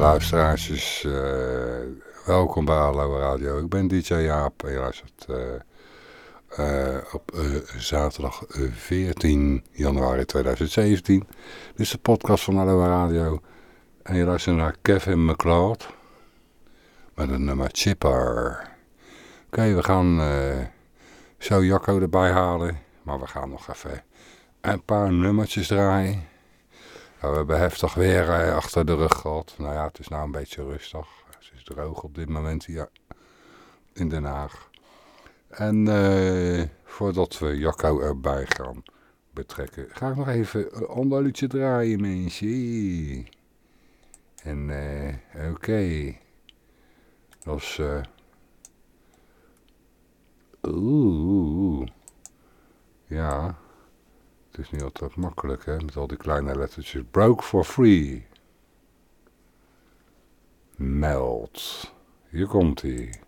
Ja, luisteraars, uh, welkom bij Hallo Radio. Ik ben DJ Jaap en je luistert uh, uh, op zaterdag 14 januari 2017. Dit is de podcast van Hallo Radio. En je luistert naar Kevin McLeod met een nummer Chipper. Oké, we gaan zo Jacco erbij halen, maar we gaan nog even een paar nummertjes draaien. We hebben heftig weer eh, achter de rug gehad. Nou ja, het is nou een beetje rustig. Het is droog op dit moment hier in Den Haag. En uh, voordat we Jacco erbij gaan betrekken, ga ik nog even een ander liedje draaien, mensen. En uh, oké. Okay. Dat is... Uh, Oeh. Ja. Het is niet altijd makkelijk, hè, met al die kleine lettertjes. Broke for free. Meld. Hier komt hij.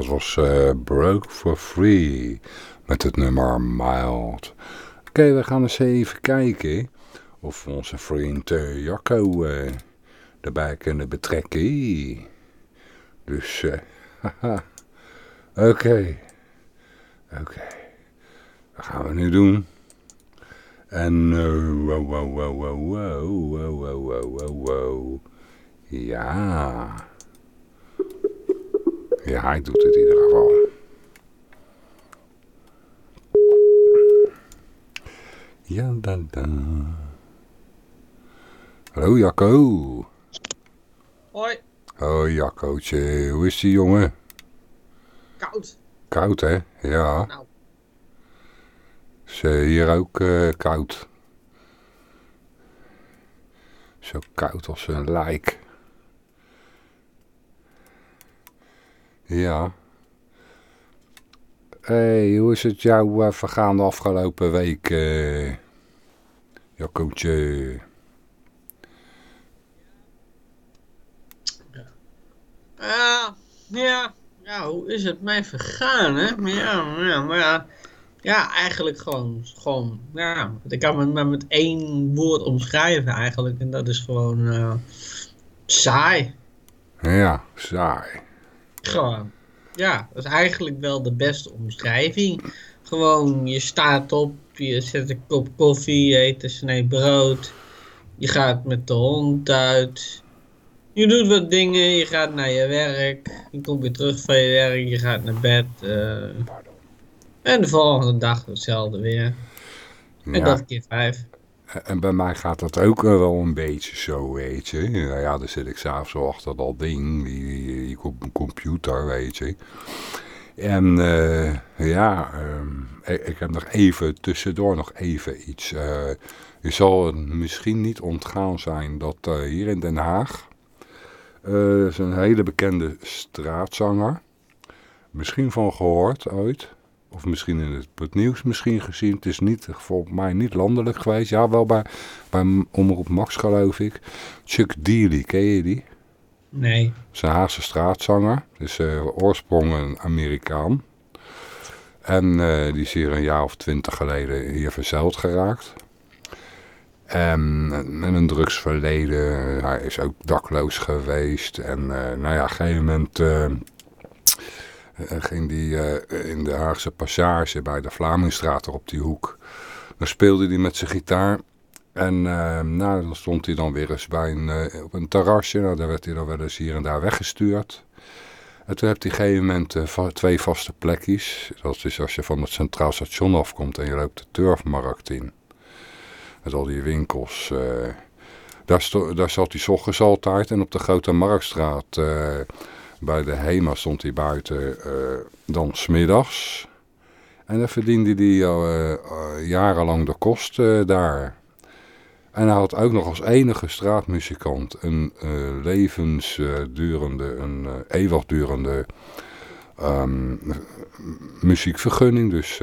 Dat was uh, Broke for Free met het nummer Mild. Oké, we gaan eens even kijken of we onze vriend uh, Jacco uh, erbij kunnen betrekken. Dus, haha. Oké. Oké. Wat gaan we nu doen? En wow, wow, wow, wow, wow, wow, wow, wow, wow. Ja. Ja, hij doet het in ieder geval. Ja, da, da. Hallo Jacco. Hoi. Hoi Jaccootje, hoe is die jongen? Koud. Koud hè? Ja. Nou. Is uh, hier ook uh, koud. Zo koud als een lijk. Ja. hey, hoe is het jou uh, vergaan de afgelopen week, uh, Jaccootje? Ja, ja, ja, hoe is het mij vergaan, hè? Maar ja, ja, maar ja, ja, eigenlijk gewoon, gewoon, ja, ik kan het maar met één woord omschrijven eigenlijk, en dat is gewoon uh, saai. Ja, saai. Gewoon, ja, dat is eigenlijk wel de beste omschrijving. Gewoon, je staat op, je zet een kop koffie, je eet een snee brood, je gaat met de hond uit, je doet wat dingen, je gaat naar je werk, je komt weer terug van je werk, je gaat naar bed. Uh, en de volgende dag hetzelfde weer. En Ja. dat keer vijf. En bij mij gaat dat ook eh, wel een beetje zo, weet je. Nou ja, dan zit ik s'avonds zo achter dat ding, die, die, die com- computer, weet je. En eh, ja, ehm, ik, ik heb nog even, tussendoor nog even iets. Eh, je zal het misschien niet ontgaan zijn dat hier in Den Haag... is een hele bekende straatzanger. Misschien van gehoord ooit. Of misschien in het, nieuws misschien gezien. Het is niet, volgens mij niet landelijk geweest. Ja, wel bij, bij Omroep Max geloof ik. Chuck Dealey, ken je die? Nee. Dat is een Haagse straatzanger. Dus eh, oorsprong een Amerikaan. En eh, die is hier een jaar of twintig geleden hier verzeild geraakt. En met een drugsverleden. Hij is ook dakloos geweest. En eh, nou ja, op een gegeven moment ging hij eh, in de Haagse Passage bij de Vlamingstraat op die hoek. Dan speelde hij met zijn gitaar. En eh, nou, dan stond hij dan weer eens bij een, eh, op een terrasje. Nou, daar werd hij dan wel eens hier en daar weggestuurd. En toen heeft hij op een gegeven moment eh, twee vaste plekjes. Dat is als je van het Centraal Station afkomt en je loopt de Turfmarkt in. Met al die winkels. eh. daar, daar zat hij 's ochtends altijd. En op de Grote Marktstraat eh, bij de HEMA stond hij buiten eh, dan smiddags. En dan verdiende hij eh, eh, jarenlang de kosten daar. En hij had ook nog als enige straatmuzikant een levensdurende, een eh, eeuwigdurende ehm, muziekvergunning. Dus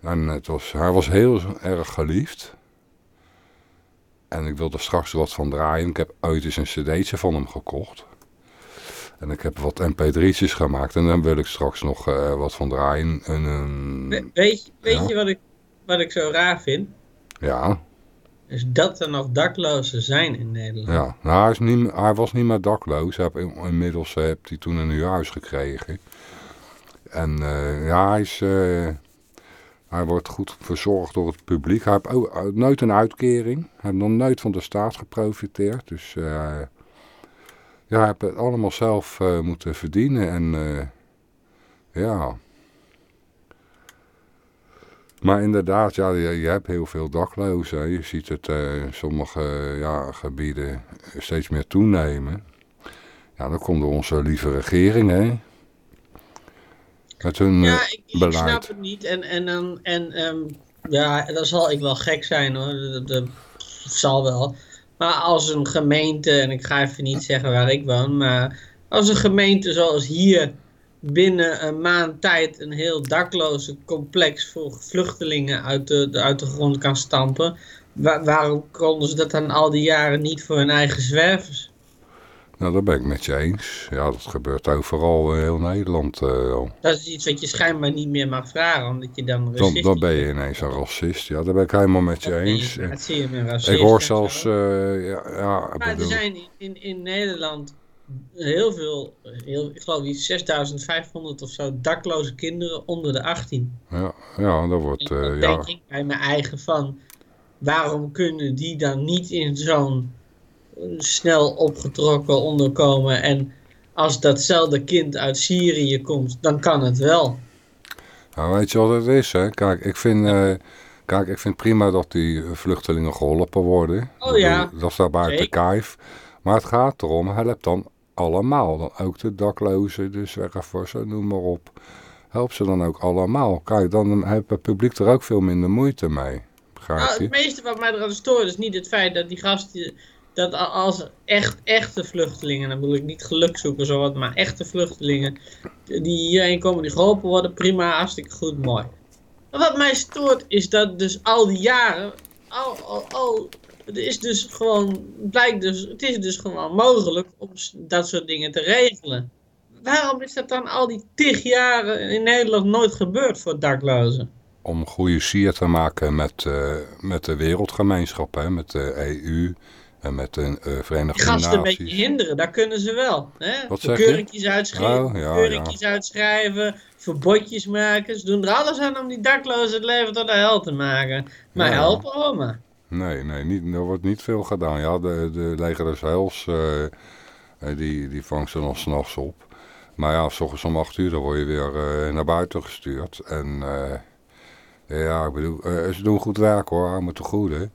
en het was, hij was heel erg geliefd. En ik wilde straks wat van draaien. Ik heb ooit eens een cd'tje van hem gekocht. En ik heb wat mp3'tjes gemaakt. En dan wil ik straks nog eh, wat van draaien. En, We- weet je, weet Ja. je wat, ik, wat ik zo raar vind? ja, Is dat er nog daklozen zijn in Nederland. Ja, nou, hij, is niet, hij was niet meer dakloos. Hij heeft, inmiddels eh, heeft hij toen een huurhuis gekregen. En eh, ja, hij, is, hij wordt goed verzorgd door het publiek. Hij heeft ook, nooit een uitkering. Hij heeft nog nooit van de staat geprofiteerd. Dus ja, heeft het allemaal zelf eh, moeten verdienen. En eh, ja... Maar inderdaad, ja, je, je hebt heel veel daklozen. Je ziet het eh, in sommige ja, gebieden steeds meer toenemen. Ja, dat komt door onze lieve regering, hè. Met hun Ja, ik, ik beleid. snap het niet. En, en, dan en ehm, ja, dan zal ik wel gek zijn hoor. Dat, dat zal wel. Maar als een gemeente, en ik ga even niet zeggen waar ik woon, maar als een gemeente zoals hier binnen een maand tijd een heel dakloze complex voor vluchtelingen uit de, uit de grond kan stampen, wa- waarom konden ze dat dan al die jaren niet voor hun eigen zwervers? Nou, dat ben ik met je eens. Ja, dat gebeurt overal in heel Nederland uh. Dat is iets wat je schijnbaar niet meer mag vragen, omdat je dan dan, dan ben je ineens een racist. Ja, dat ben ik helemaal met je eens. Dat zie je met Ik hoor zelfs... Uh, ja, ja, maar er zijn in, in, Nederland heel veel, heel, ik geloof iets 6500 of zo, dakloze kinderen onder de 18. Ja, ja dat wordt... Uh, dan denk ik bij mijn eigen van, waarom kunnen die dan niet in zo'n snel opgetrokken onderkomen en als datzelfde kind uit Syrië komt, dan kan het wel. Nou, weet je wat het is, hè? Kijk, ik vind... Uh, Kijk, ik vind prima dat die vluchtelingen geholpen worden. Oh ja. Dat staat buiten kijf. Maar het gaat erom, help dan allemaal. Dan ook de daklozen, de zwervers, noem maar op. Help ze dan ook allemaal. Kijk, dan heeft het publiek er ook veel minder moeite mee. Nou, het meeste wat mij eraan stoort is niet het feit dat die gasten... Dat als echt, echte vluchtelingen, dan bedoel ik niet gelukzoekers of wat, maar echte vluchtelingen, die hierheen komen, die geholpen worden, prima, hartstikke goed, mooi. Wat mij stoort is dat dus al die jaren, al, al, al het is dus gewoon, blijkt dus, het is dus gewoon mogelijk om dat soort dingen te regelen. Waarom is dat dan al die tig jaren in Nederland nooit gebeurd voor daklozen? Om goede sier te maken met, uh, met de wereldgemeenschap, hè, met de EU en met de uh, Verenigde Naties. gasten een beetje hinderen, daar kunnen ze wel. Hè? Wat Keuringjes uitschrijven, oh, ja, keuringjes ja. uitschrijven, verbodjes maken. Ze doen er alles aan om die daklozen het leven tot de hel te maken. Maar ja. helpen allemaal. Nee, nee niet, er wordt niet veel gedaan. Ja, de, de leger des Heils, uh, die, die vangt ze nog s'nachts op. Maar ja, s ochtends om acht uur dan word je weer uh, naar buiten gestuurd. En ja, ik bedoel, ze doen goed werk hoor, allemaal te goede.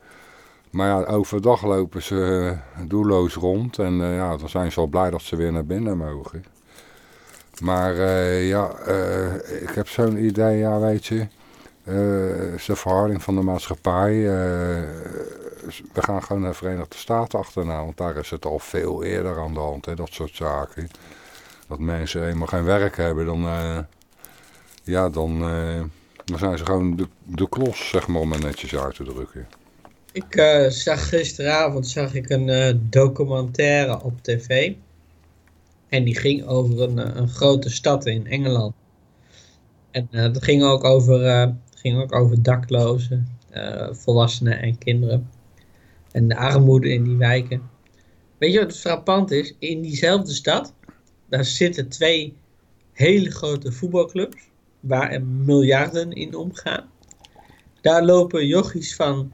Maar ja, overdag lopen ze doelloos rond. En ja, dan zijn ze al blij dat ze weer naar binnen mogen. Maar ja, ik heb zo'n idee, ja weet je... Is de verharding van de maatschappij. We gaan gewoon naar de Verenigde Staten achterna, want daar is het al veel eerder aan de hand, hè, dat soort zaken. Dat mensen helemaal geen werk hebben, dan, ja, dan, dan zijn ze gewoon de, de klos, zeg maar, om het netjes uit te drukken. Ik zag gisteravond zag ik een documentaire op tv. En die ging over een, een grote stad in Engeland. En dat ging ook over ging ook over daklozen, volwassenen en kinderen. En de armoede in die wijken. Weet je wat frappant is? In diezelfde stad, daar zitten twee hele grote voetbalclubs, waar er miljarden in omgaan. Daar lopen jochies van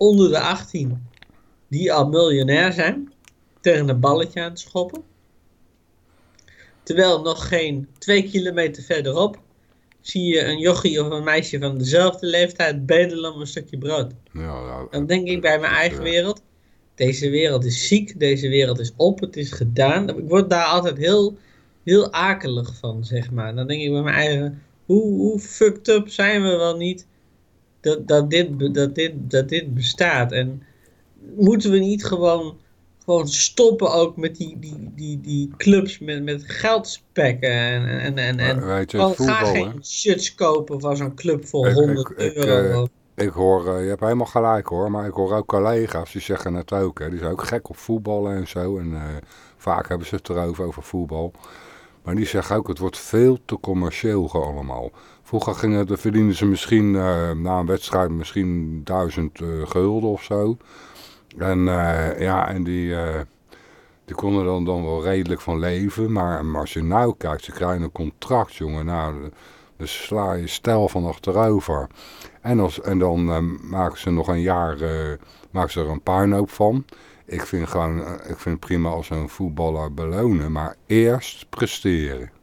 onder de 18, die al miljonair zijn, tegen een balletje aan te schoppen. Terwijl nog geen twee kilometer verderop zie je een jochie of een meisje van dezelfde leeftijd bedelen om een stukje brood. Ja, nou, dan denk ik bij mijn eigen wereld, deze wereld is ziek, deze wereld is op, het is gedaan. Ik word daar altijd heel, heel akelig van, zeg maar. Dan denk ik bij mijn eigen, hoe, hoe fucked up zijn we wel niet dat, dat, dit, dat, dit, dat dit bestaat. En moeten we niet gewoon gewoon stoppen ook met die, die, die, die clubs met, met geldspekken. En, en, en, en Weet je, voetbal, ga geen shirts kopen van zo'n club voor 100 euro. Ik, ik hoor, uh, je hebt helemaal gelijk hoor, maar ik hoor ook collega's die zeggen het ook. Hè, die zijn ook gek op voetballen en zo. En uh, vaak hebben ze het erover, over voetbal. Maar die zeggen ook, het wordt veel te commercieel allemaal. Vroeger gingen, de verdienen ze misschien uh, na een wedstrijd misschien duizend gulden of zo. En uh, ja, en die, uh, die konden dan, dan wel redelijk van leven. Maar, als je nou kijkt, ze krijgen een contract, jongen. Nou, dus sla je stijl van achterover. En, als, en dan uh, maken ze nog een jaar maken ze er een puinhoop van. Ik vind, gewoon, ik vind het prima als een voetballer belonen. Maar eerst presteren.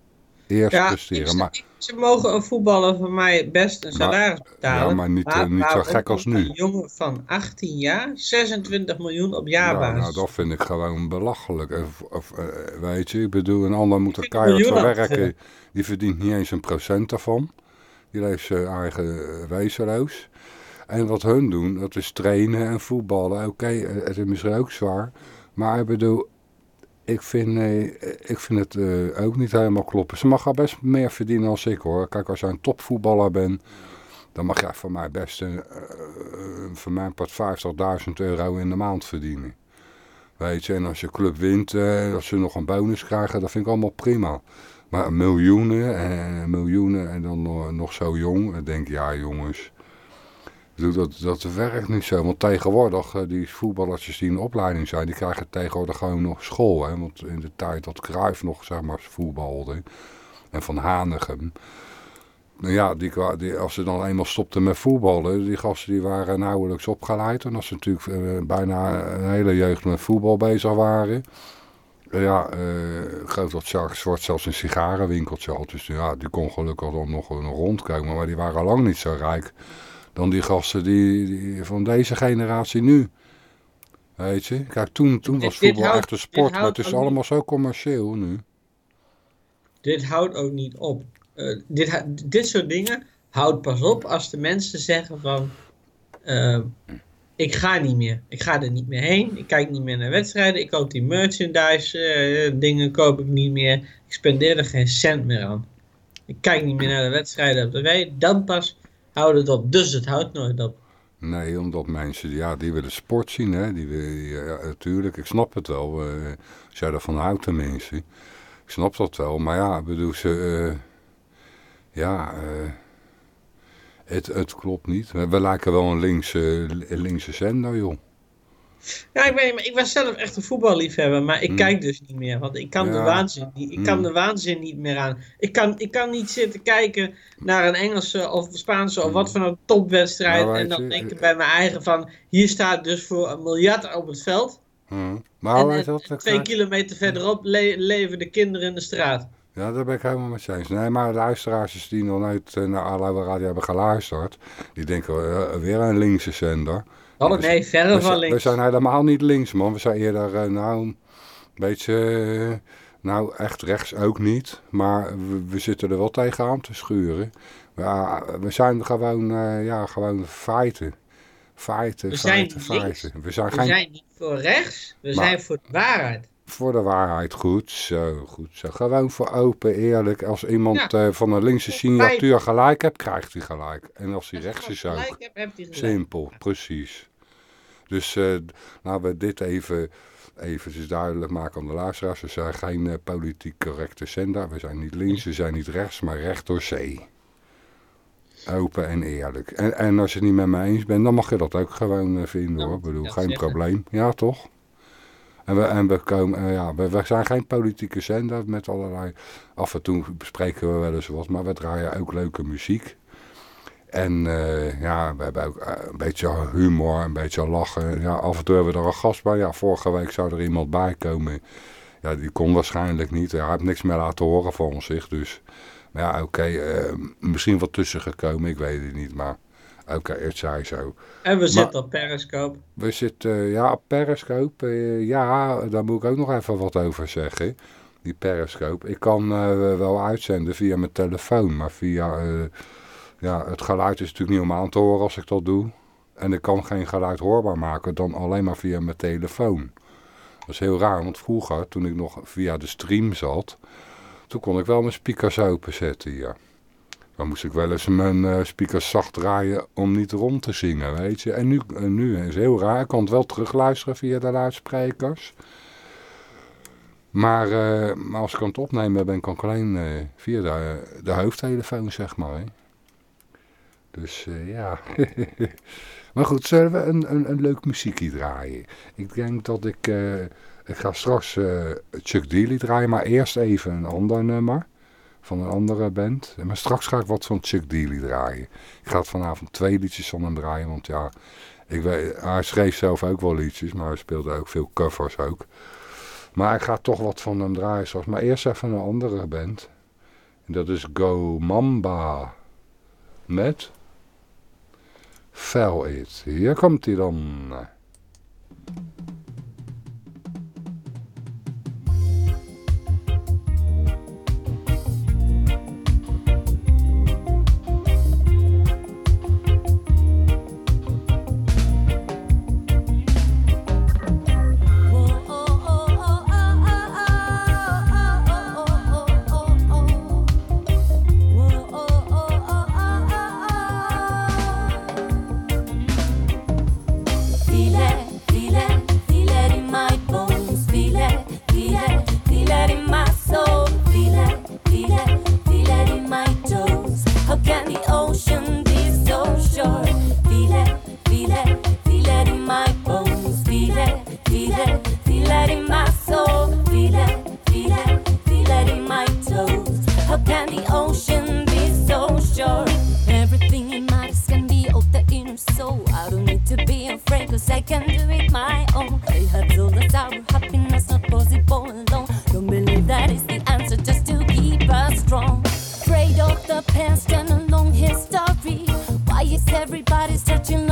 Eerst ja, presteren. Maar, ze mogen een voetballer van mij best een salaris betalen. Ja, maar niet, maar, niet zo gek als nu. Een jongen van 18 jaar, 26 miljoen op jaarbasis. Ja, nou, dat vind ik gewoon belachelijk. Of, of uh, weet je, ik bedoel, een ander moet er keihard voor werken. Die verdient niet eens een procent daarvan. Die leeft zijn eigen wezenloos. En wat hun doen, dat is trainen en voetballen. Oké, okay, het is misschien ook zwaar. Maar ik bedoel, ik vind, eh, ik vind het uh, ook niet helemaal kloppen. Ze mag al best meer verdienen als ik hoor. Kijk, als jij een topvoetballer bent, dan mag jij voor mij best een, uh, voor mijn part 50.000 euro in de maand verdienen. Weet je, en als je club wint, als ze nog een bonus krijgen, dat vind ik allemaal prima. Maar miljoenen en miljoenen en dan nog zo jong, dan denk ik, ja jongens, dat, dat werkt niet zo. Want tegenwoordig, uh, die voetballertjes die in opleiding zijn, die krijgen tegenwoordig gewoon nog school. Hè? Want in de tijd dat Cruijff nog, zeg maar, voetbalde en Van Hanegem nou ja, die, die, als ze dan eenmaal stopten met voetballen, die gasten die waren nauwelijks opgeleid. En als ze natuurlijk uh, bijna een hele jeugd met voetbal bezig waren. Uh, ja, ik geloof dat Jacques Zwart zelfs een sigarenwinkeltje had. Dus ja, die kon gelukkig dan nog, nog rondkomen. Maar die waren lang niet zo rijk dan die gasten die, die van deze generatie nu. Weet je, kijk, toen, toen was voetbal echt een sport, maar het is allemaal zo commercieel nu. Dit houdt ook niet op. Uh, dit, dit soort dingen houdt pas op als de mensen zeggen van... Uh, ik ga niet meer. Ik ga er niet meer heen. Ik kijk niet meer naar wedstrijden. Ik koop die merchandise uh, dingen koop ik niet meer. Ik spendeer er geen cent meer aan. Ik kijk niet meer naar de wedstrijden op tv. Dan pas houdt het op. Dus het houdt nooit op. Nee, omdat mensen, ja, die willen sport zien, hè. Die willen, ja, natuurlijk, ik snap het wel. Uh, als jij ervan houdt tenminste. Ik snap dat wel. Maar ja, bedoel, ze... Ja, uh, het, het klopt niet. We lijken wel een linkse, linkse zender, joh. Ja, ik maar ik was zelf echt een voetballiefhebber, maar ik hmm. kijk dus niet meer. Want ik kan, de, waanzin, niet, ik kan hmm. de waanzin niet meer aan. Ik kan, ik kan niet zitten kijken naar een Engelse of Spaanse of wat hmm. van een topwedstrijd. Nou, en dan denk ik bij mijn eigen van, hier staat dus voor een miljard op het veld. Maar en, en, twee kilometer verderop leven de kinderen in de straat. Ja, daar ben ik helemaal met eens. Nee, maar de luisteraars die nog nooit uh, naar Alouwe Radio hebben geluisterd, die denken uh, weer een linkse zender. Oh nee, verre van links. We zijn helemaal niet links, man. We zijn eerder, uh, nou, een beetje, nou echt rechts ook niet. Maar we, we, zitten er wel tegenaan te schuren. Ja, we zijn gewoon, ja, gewoon feiten. Feiten, we feiten, feiten. We zijn, we geen... zijn niet voor rechts, we zijn voor de waarheid voor de waarheid. Goed zo, goed zo. Gewoon voor open, eerlijk. Als iemand ja. uh, van een linkse signatuur gelijk hebt, krijgt hij gelijk. En als hij rechts is ook. Heb, Simpel, precies. Dus uh, laten we dit even, even duidelijk maken aan de luisteraars. We zijn geen uh, politiek correcte zender. We zijn niet links, we zijn niet rechts, maar recht door zee. Open en eerlijk. En, en als je het niet met me eens bent, dan mag je dat ook gewoon vinden hoor. Ik bedoel, geen probleem. Ja, toch? En we, en we, komen, uh, ja, we, we, zijn geen politieke zender met allerlei... Af en toe bespreken we wel eens wat, maar we draaien ook leuke muziek. En uh, ja, we hebben ook uh, een beetje humor, een beetje lachen. Ja, af en toe hebben we er een gast bij. Ja, vorige week zou er iemand bij komen. Ja, die kon waarschijnlijk niet. Hij heeft niks meer laten horen van zich. Dus maar ja, oké, misschien wat tussen gekomen, ik weet het niet. Maar Oké, het zij zo. En we zitten op Periscope. We zitten, ja, op Periscope. Uh, ja, daar moet ik ook nog even wat over zeggen. Die Periscope. Ik kan uh, wel uitzenden via mijn telefoon, maar via... Uh, ja, het geluid is natuurlijk niet om aan te horen als ik dat doe. En ik kan geen geluid hoorbaar maken dan alleen maar via mijn telefoon. Dat is heel raar, want vroeger, toen ik nog via de stream zat... toen kon ik wel mijn speakers openzetten hier. Dan moest ik wel eens mijn uh, speakers zacht draaien om niet rond te zingen, weet je. En nu, uh, nu is heel raar. Ik kan het wel terugluisteren via de luidsprekers. Maar, uh, maar als ik aan het opnemen ben, ik alleen via de, de hoofdtelefoon, zeg maar. Hè. Dus ja. maar goed, zullen we een, een, een leuk muziekje draaien? Ik denk dat ik... ik ga straks Chuck Daly draaien, maar eerst even een ander nummer van een andere band. Maar straks ga ik wat van Chuck Daly draaien. Ik ga vanavond twee liedjes van hem draaien, want ja, ik weet, hij schreef zelf ook wel liedjes, maar hij speelde ook veel covers ook. Maar ik ga toch wat van hem draaien straks. Maar eerst even een andere band. En dat is Go Mamba. Met Fell It. Hier komt hij dan. Everybody's searching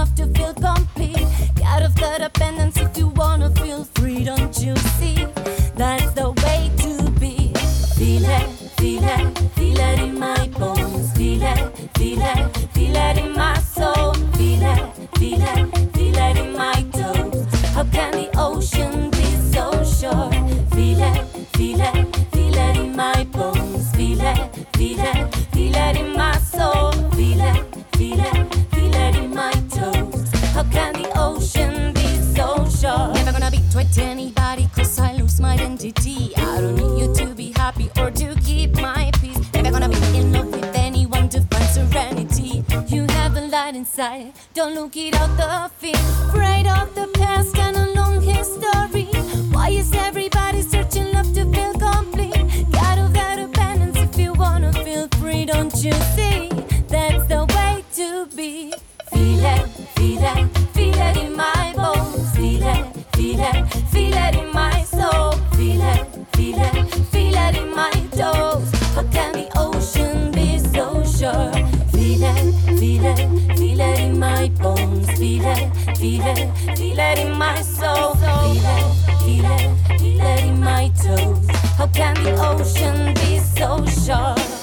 feel it, feel it feel it in my soul. Feel it, feel it, feel it in my toes. How can the ocean be so sharp?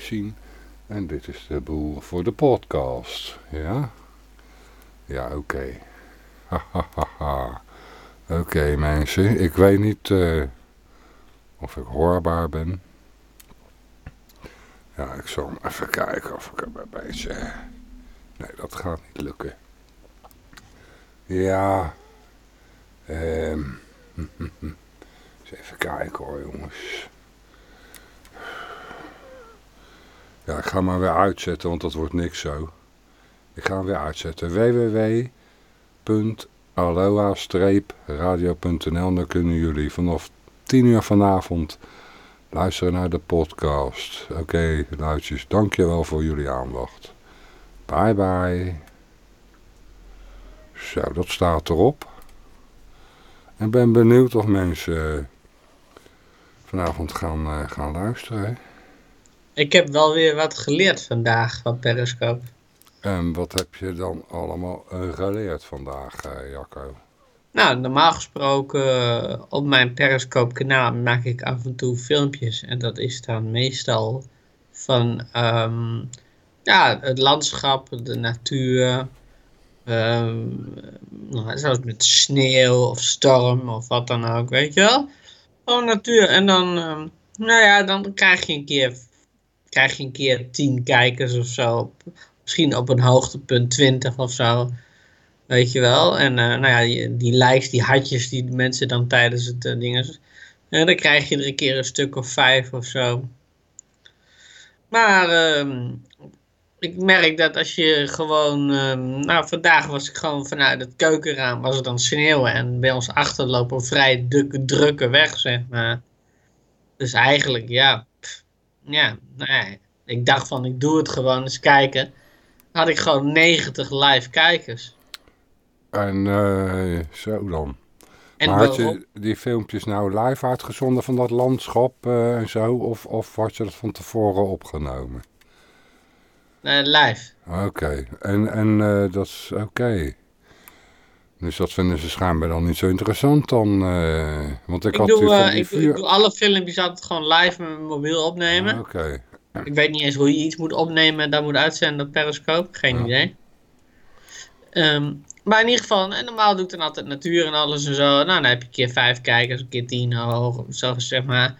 zien. En dit is de boel voor de podcast. Ja? Ja, oké. Hahaha. Oké mensen, ik weet niet eh, of ik hoorbaar ben. Ja, ik zal even kijken of ik er bij beetje... Nee, dat gaat niet lukken. Ja. Ehm... Even kijken hoor jongens. Ja, ik ga maar weer uitzetten, want dat wordt niks zo. Ik ga hem weer uitzetten. www.aloha-radio.nl Dan kunnen jullie vanaf 10 uur vanavond luisteren naar de podcast. Oké, okay, luidjes, dankjewel voor jullie aandacht. Bye bye. Zo, dat staat erop. En ben benieuwd of mensen vanavond gaan, uh, gaan luisteren. Ik heb wel weer wat geleerd vandaag van Periscope. En wat heb je dan allemaal uh, geleerd vandaag, uh, Jacco? Nou, normaal gesproken op mijn Periscope kanaal maak ik af en toe filmpjes. En dat is dan meestal van um, ja, het landschap, de natuur. Um, zoals met sneeuw of storm of wat dan ook, weet je wel. Gewoon natuur. En dan, um, nou ja, dan krijg je een keer, krijg je een keer tien kijkers of zo. Misschien op een hoogtepunt 20 of zo. Weet je wel. En uh, nou ja, die, die likes, die hartjes die mensen dan tijdens het uh, ding is. En dan krijg je er een keer een stuk of vijf of zo. Maar um, ik merk dat als je gewoon... Um, nou, vandaag was ik gewoon vanuit het keukenraam was het dan sneeuwen. En bij ons achter lopen vrij drukke, weg, zeg maar. Dus eigenlijk, ja... ja, nee. Ik dacht van, ik doe het gewoon eens kijken. had ik gewoon 90 live kijkers. En uh, zo dan. En maar had je die filmpjes nou live uitgezonden van dat landschap uh, en zo? Of, of had je dat van tevoren opgenomen? Uh, live. Oké. Okay. En, en dat is oké. Okay. Dus dat vinden ze schijnbaar dan niet zo interessant dan. want ik, ik had doe, van ik, doe, ik, doe, alle filmpjes altijd gewoon live met mijn mobiel opnemen. Ah, oké. Okay. Ik weet niet eens hoe je iets moet opnemen en dat moet uitzenden op Periscope. Geen ja. idee. Um, maar in ieder geval, en normaal doe ik dan altijd natuur en alles en zo. Nou, dan heb je een keer vijf kijkers, een keer tien hoog, zo zeg maar.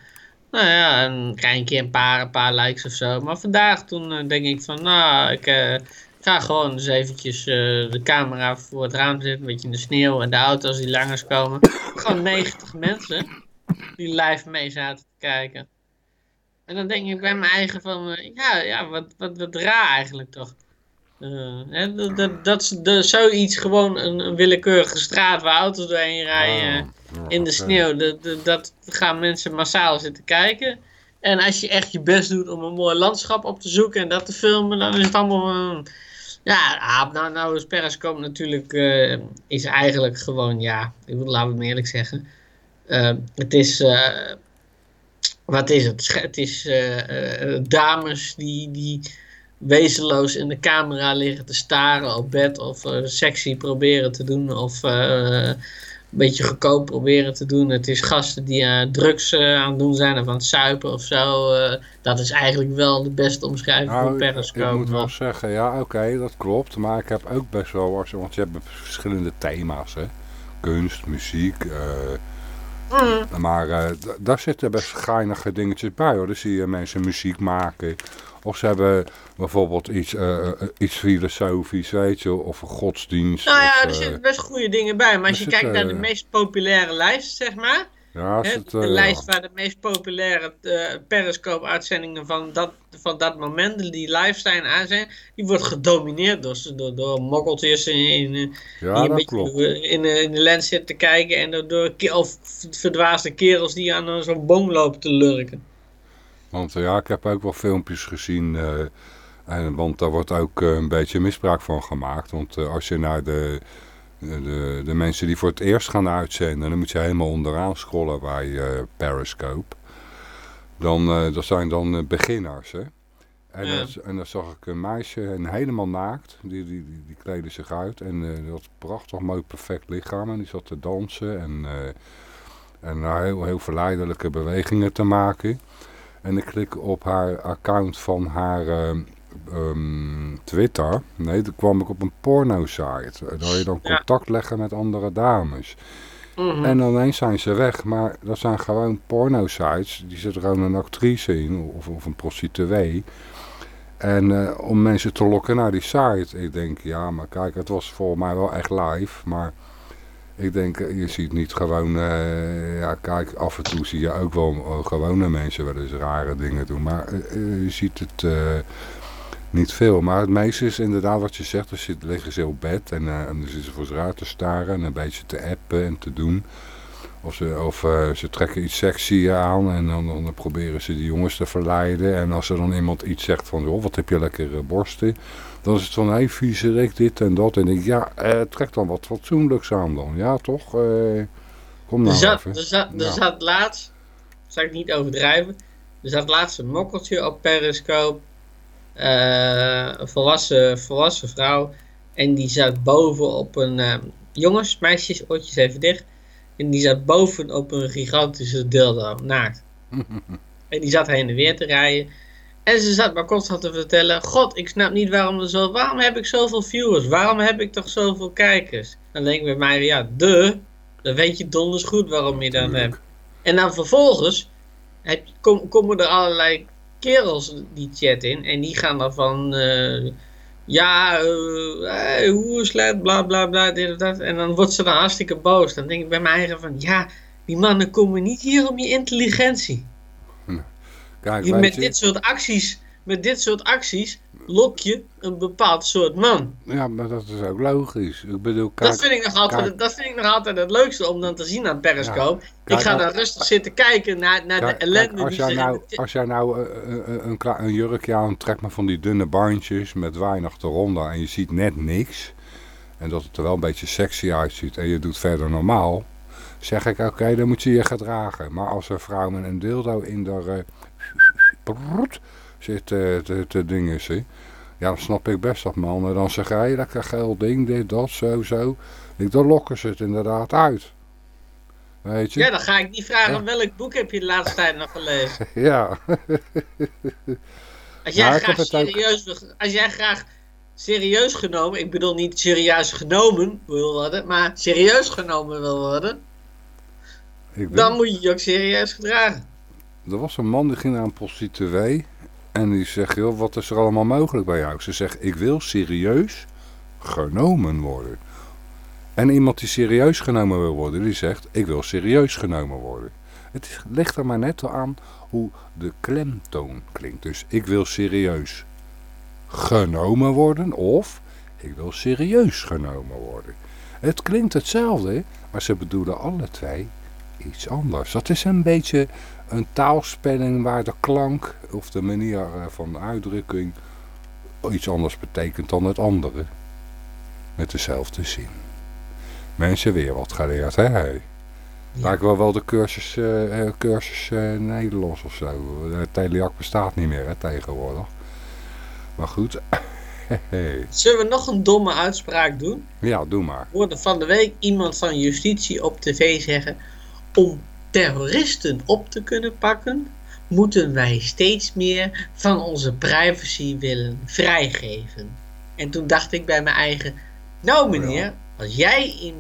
Nou ja, dan krijg je een keer een paar, een paar likes of zo. Maar vandaag toen uh, denk ik van, nou, ik ga gewoon eens eventjes uh, de camera voor het raam zetten. Een beetje in de sneeuw en de auto's die langers komen. gewoon 90 mensen die live mee zaten te kijken. En dan denk ik bij mijn eigen van, ja, ja wat, wat, wat raar eigenlijk toch. Uh, dat, dat, dat is zoiets gewoon een, een, willekeurige straat waar auto's doorheen rijden oh, in de sneeuw. Dat, dat, dat, gaan mensen massaal zitten kijken. En als je echt je best doet om een mooi landschap op te zoeken en dat te filmen, dan is het allemaal... Uh, ja, nou, nou is Periscope natuurlijk uh, is eigenlijk gewoon, ja, ik wil, laten we het eerlijk zeggen. het is, wat is het? Het is dames die... die wezenloos in de camera liggen te staren op bed of uh, sexy proberen te doen of uh, beetje goedkoop proberen te doen. Het is gasten die uh, drugs aan het doen zijn of aan het suipen of zo. dat is eigenlijk wel de beste omschrijving nou, van Periscope. Ik, ik moet wel zeggen, ja oké, okay, dat klopt. Maar ik heb ook best wel, want je hebt verschillende thema's hè. Kunst, muziek, mm. maar daar zitten best geinige dingetjes bij hoor. Dan zie je mensen muziek maken of ze hebben bijvoorbeeld iets, uh, iets filosofisch, weet je, of een godsdienst. Nou ja, of, er zitten best goede dingen bij. Maar als je kijkt naar de meest populaire lijst, zeg maar. Ja, hè, het, de lijst waar de meest populaire periscope-uitzendingen van dat, van dat moment, die live zijn aan zijn, die wordt gedomineerd door, door, door mokkeltjes in, in, ja, die een in, de, in de lens zitten te kijken en door, door of verdwaasde kerels die aan zo'n boom lopen te lurken. Want ja, ik heb ook wel filmpjes gezien, uh, en, want daar wordt ook uh, een beetje misbruik van gemaakt. Want als je naar de, de, de mensen die voor het eerst gaan uitzenden, dan moet je helemaal onderaan scrollen bij Periscope. Dan, dat zijn dan beginners, hè. En, ja. dan, en dan zag ik een meisje, en helemaal naakt, die, die, die, die kleedde zich uit. En uh, had een prachtig mooi perfect lichaam en die zat te dansen en, uh, en heel, heel verleidelijke bewegingen te maken. En ik klik op haar account van haar uh, um, Twitter. Nee, toen kwam ik op een porno-site. Daar je dan contact leggen met andere dames. Mm -hmm. En ineens zijn ze weg. Maar dat zijn gewoon porno-sites. Die zit er gewoon een actrice in. Of, of een prostituee. En uh, om mensen te lokken naar die site. Ik denk, ja, maar kijk, het was volgens mij wel echt live. Maar Ik denk, eh, je ziet niet gewoon, eh, ja kijk, af en toe zie je ook wel eh, gewone mensen wel eens rare dingen doen. Maar je ziet het niet veel. Maar het meeste is inderdaad wat je zegt, dan zit, liggen ze op bed en, dan zitten ze voor ze te staren en een beetje te appen en te doen. Of ze, of ze trekken iets sexy aan en dan, dan proberen ze die jongens te verleiden. En als er dan iemand iets zegt van, joh, wat heb je lekkere borsten. Dan is het van, hé, hey, viezerik, dit en dat. En ik, ja, eh, trek dan wat fatsoenlijks aan dan. Ja, toch? Eh, kom nou Er zat, even. er, zat, er Ja. zat laatst, zal ik niet overdrijven, er zat laatst een mokkeltje op Periscope. eh, een volwassen, volwassen vrouw. En die zat boven op een, ehm, jongens, meisjes, oortjes even dicht. En die zat boven op een gigantische dildo, naakt. en die zat heen en weer te rijden. En ze zat maar constant te vertellen: God, ik snap niet waarom er zo. Waarom heb ik zoveel viewers? Waarom heb ik toch zoveel kijkers? Dan denk ik bij mij: ja, de. Dan weet je donders goed waarom je dat hebt. En dan vervolgens heb, kom, komen er allerlei kerels die chat in. En die gaan dan van. eh, ja, hey, hoe het? Bla bla bla. Dit of dat. En dan wordt ze dan hartstikke boos. Dan denk ik bij mij eigen van: ja, die mannen komen niet hier om je intelligentie. Kijk, met dit soort acties, met dit soort acties lok je een bepaald soort man. ja, maar dat is ook logisch. Ik bedoel, kijk, dat, vind ik nog altijd, kijk. dat vind ik nog altijd het leukste om dan te zien aan Periscope. Kijk, ik ga dan rustig zitten kijken naar, naar de ellende als die jij ze nou, als jij nou eh, eh, eh, een, een jurkje aan trekt met van die dunne bandjes met weinig eronder en je ziet net niks en dat het er wel een beetje sexy uitziet en je doet verder normaal, zeg ik oké, dan moet je je gedragen. Maar als een vrouw met een dildo in eh, prrrt zit eh, te, te dingen, zie, ja dan snap ik best dat mannen dan zeggen, hé lekker geil ding, dit, dat, zo, zo. Ik, dan lokken ze het inderdaad uit. Weet je? Ja, dan ga ik niet vragen Ja. welk boek heb je de laatste tijd nog gelezen. Ja. Als jij, ik graag ook- serieus, als jij graag serieus genomen, ik bedoel niet serieus genomen wil worden, maar serieus genomen wil worden, Ik dan moet je je ook serieus gedragen. Er was een man die ging naar een prostituee en die zegt, joh, wat is er allemaal mogelijk bij jou? Ze zegt, ik wil serieus genomen worden. En iemand die serieus genomen wil worden, die zegt, ik wil serieus genomen worden. Het ligt er maar net aan hoe de klemtoon klinkt. Dus ik wil serieus genomen worden of ik wil serieus genomen worden. Het klinkt hetzelfde, maar ze bedoelen alle twee iets anders. Dat is een beetje een taalspelling waar de klank of de manier eh, van uitdrukking iets anders betekent dan het andere. Met dezelfde zin. Mensen weer wat geleerd, hè? Hey. Lijkt wel wel de cursus, eh, eh, cursus Nederlands of zo. De Teleac bestaat niet meer hè, tegenwoordig. Maar goed. Zullen we nog een domme uitspraak doen? ja, doe maar. Ik hoorde van de week iemand van justitie op tv zeggen: om terroristen op te kunnen pakken, moeten wij steeds meer van onze privacy willen vrijgeven. En toen dacht ik bij mijn eigen: Nou, meneer, als jij in,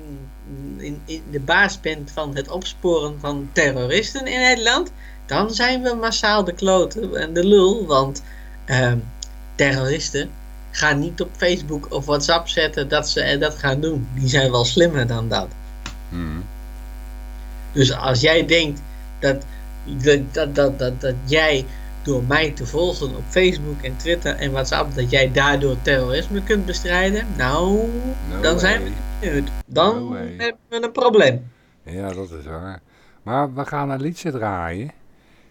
in, in de baas bent van het opsporen van terroristen in Nederland, dan zijn we massaal de kloten en de lul, want ehm, terroristen gaan niet op Facebook of WhatsApp zetten dat ze eh, dat gaan doen. Die zijn wel slimmer dan dat. Hmm. Dus als jij denkt dat, dat, dat, dat, dat, jij door mij te volgen op Facebook en Twitter en WhatsApp, dat jij daardoor terrorisme kunt bestrijden, nou, No dan zijn we benieuwd. Dan No hebben we een probleem. Ja, dat is waar. Maar we gaan een liedje draaien.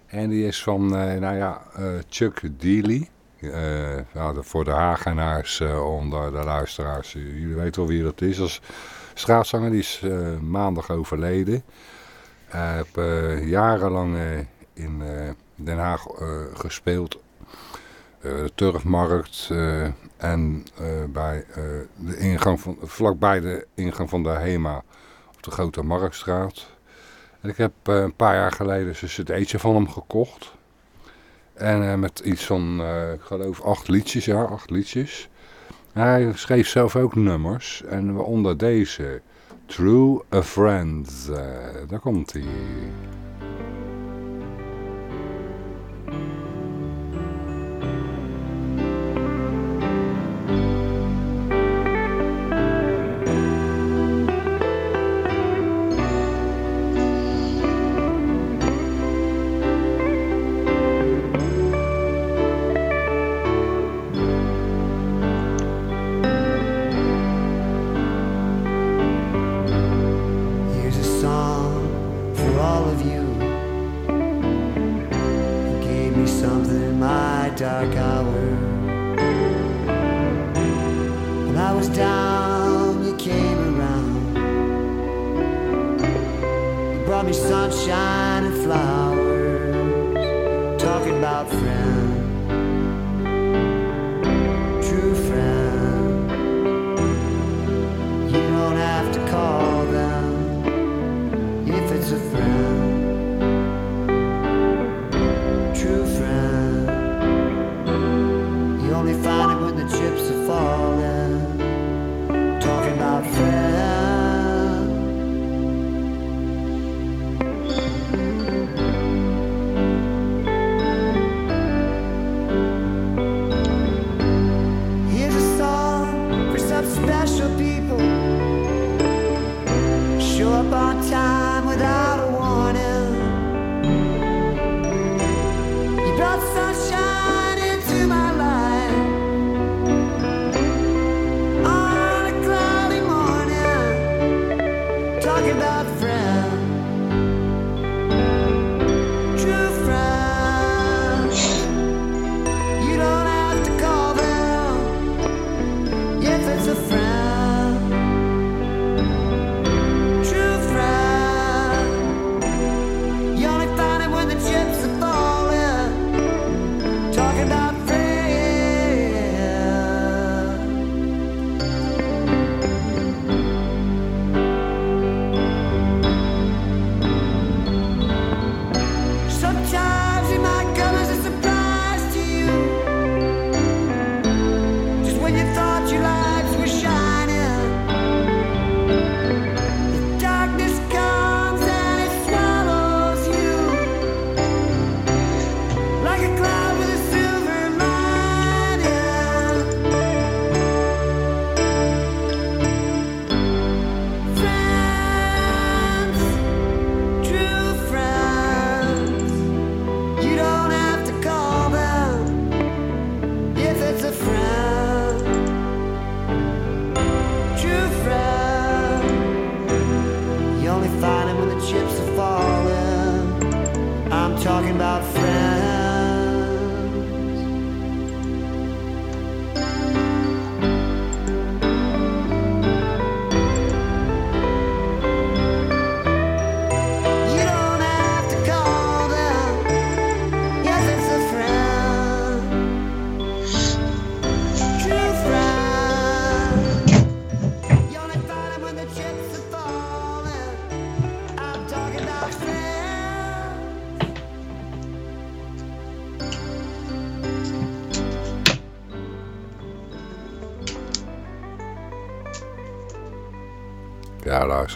En die is van, eh, nou ja, eh, Chuck Dealey. Eh, voor de Hagenaars onder de luisteraars. Jullie weten wel wie dat is. Als straatzanger, die is maandag overleden. Hij heeft eh, jarenlang eh, in eh, Den Haag gespeeld. De Turfmarkt en bij de ingang van, vlakbij de ingang van de HEMA op de Grote Marktstraat. En ik heb een paar jaar geleden een cd'tje van hem gekocht. En met iets van, ik geloof, acht liedjes, ja, acht liedjes. Hij schreef zelf ook nummers. En waaronder deze, True a Friend. Eh, daar komt hij. Special people. Show up on time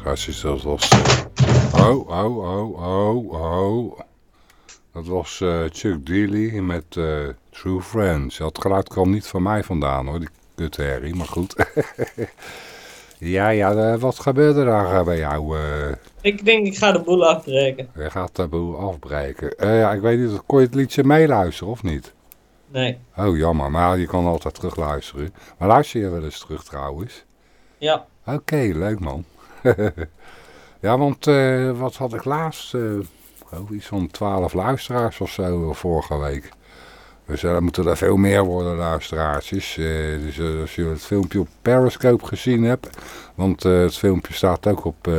Luisteraars, dat was... eh, Oh, oh, oh, oh, oh. Dat was eh, Chuck Dealey met eh, True Friends. Dat geluid kwam niet van mij vandaan hoor, die kutherrie, maar goed. ja, ja, eh, wat gebeurde daar eh, bij jou? eh? Ik denk, ik ga de boel afbreken. je gaat de boel afbreken. Eh, ja, ik weet niet, kon je het liedje meeluisteren of niet? Nee. Oh, jammer, maar je kan altijd terugluisteren. Maar luister je wel eens terug trouwens? Ja. Oké, leuk man. ja, want eh, wat had ik laatst? eh, oh, iets van 12 luisteraars of zo eh, vorige week. Dus er moeten er veel meer worden luisteraartjes. Dus als je het filmpje op Periscope gezien hebt. Want het filmpje staat ook op,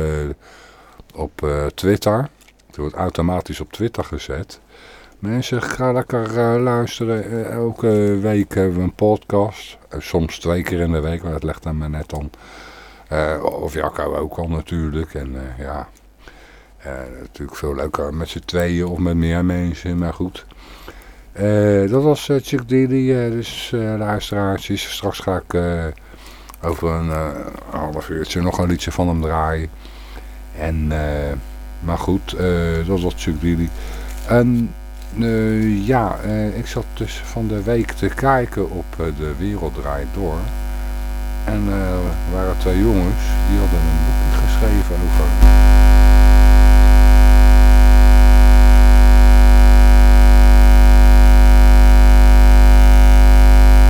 op Twitter. Het wordt automatisch op Twitter gezet. Mensen, ga lekker luisteren. Elke week hebben we een podcast. Soms twee keer in de week, maar dat legt aan me net om. Eh, of Jacco ook al natuurlijk. En eh, ja, eh, natuurlijk veel leuker met z'n tweeën of met meer mensen, maar goed. Dat was Chuck Dilly, dus luisteraartjes. Straks ga ik over een half uurtje nog een liedje van hem draaien. En, maar goed, dat was Chuck Dilly. En ja, ik zat dus van de week te kijken op De Wereld Draait Door. En eh, er waren twee jongens, die hadden een boekje geschreven over